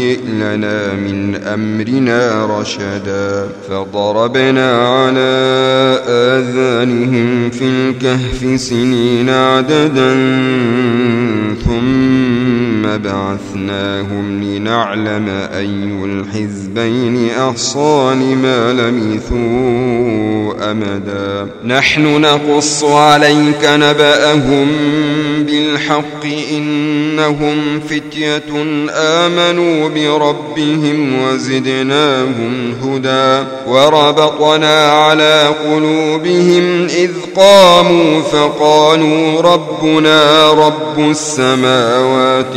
وهيئ لنا من أمرنا رشدا فضربنا على آذانهم في الكهف سنين عددا ثم بعثناهم لنعلم أي الحزبين أحصى لما لمثوا أمدا. نحن نقص عليك نبأهم بالحق إنهم فتية آمنوا بربهم وزدناهم هدى. وربطنا على قلوبهم إذ قاموا فقالوا ربنا رب السماوات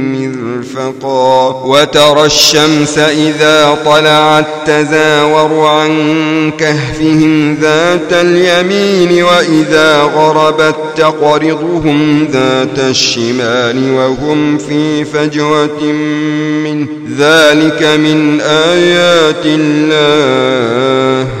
مرفقا وترى الشمس إذا طلعت تزاور عن كهفهم ذات اليمين وإذا غربت تقرضهم ذات الشمال وهم في فجوة من ذلك من آيات الله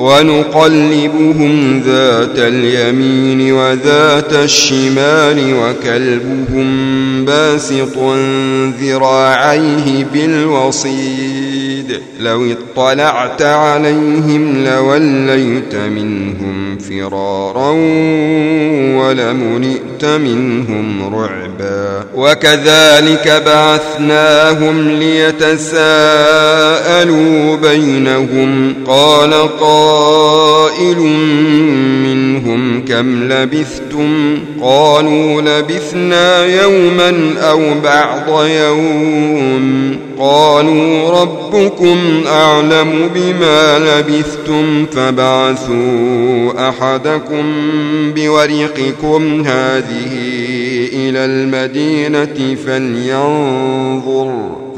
ونقلبهم ذات اليمين وذات الشمال وكلبهم باسط ذراعيه بالوصيد لو اطلعت عليهم لوليت منهم فرارا ولملئت منهم رعبا وكذلك بعثناهم ليتساءلوا بينهم قال قائل منهم كم لبثتم قالوا لبثنا يوما أو بعض يوم قالوا ربكم أعلم بما لبثتم فبعثوا أحدكم بورقكم هذه إلى المدينة فلينظر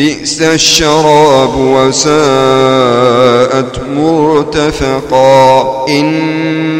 بئس الشراب وساءت مرتفقا. إن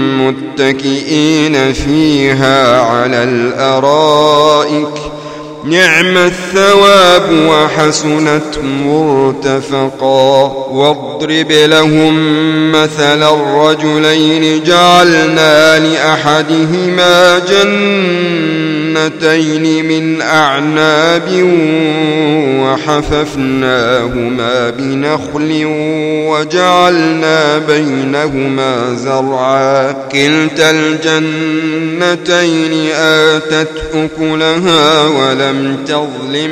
متكئين فيها على الأرائك نعم الثواب وحسنت مرتفقا واضرب لهم مثل الرجلين جعلنا لأحدهما جنتين من أعناب وحففناهما بنخل وجعلنا بينهما زرعا كلتا الجنتين آتت أكلها ولم لم تظلم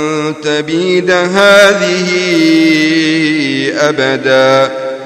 تبيد هذه أبدا.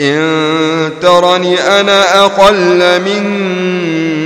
إن ترني أنا أقل منك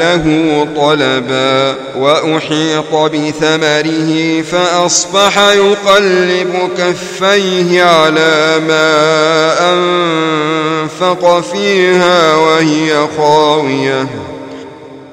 له طلبا وأحيط بثمره فأصبح يقلب كفيه على ما أنفق فيها وهي خاوية.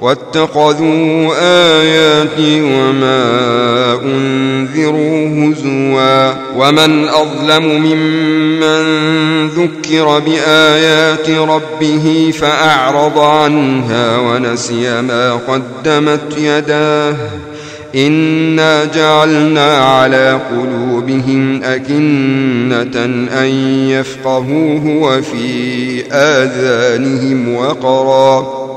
واتخذوا آياتي وما أنذروا هزوا. ومن أظلم ممن ذكر بآيات ربه فأعرض عنها ونسي ما قدمت يداه. إنا جعلنا على قلوبهم أكنة أن يفقهوه وفي آذانهم وقرا.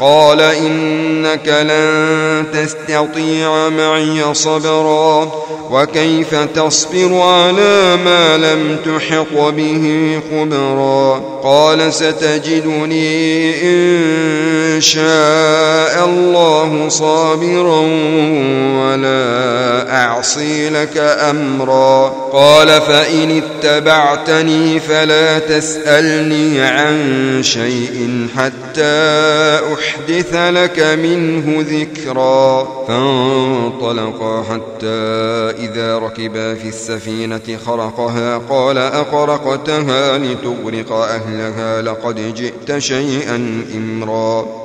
قال إنك لن تستطيع معي صبرا وكيف تصبر على ما لم تحط به خبرا؟ قال ستجدني إن شاء الله صابرا ولا أعصي لك أمرا. قال فإن اتبعتني فلا تسألني عن شيء حتى أحدث لك منه ذكرا. فانطلقا حتى إذا ركبا في السفينة خرقها قال أخرقتها لتغرق أهلها لقد جئت شيئا إمرا.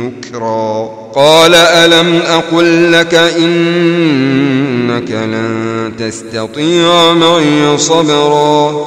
نكرا. قال ألم أقل لك إنك لن تستطيع معي صبرا؟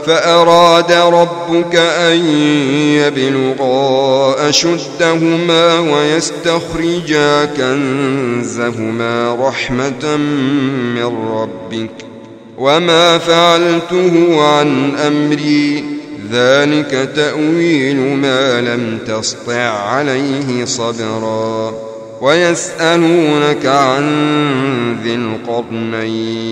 فأراد ربك أن يبلغا أشدهما ويستخرجا كنزهما رحمة من ربك وما فعلته عن أمري ذلك تأويل ما لم تسطع عليه صبرا ويسألونك عن ذي القرنين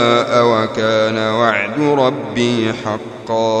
ربي حقا.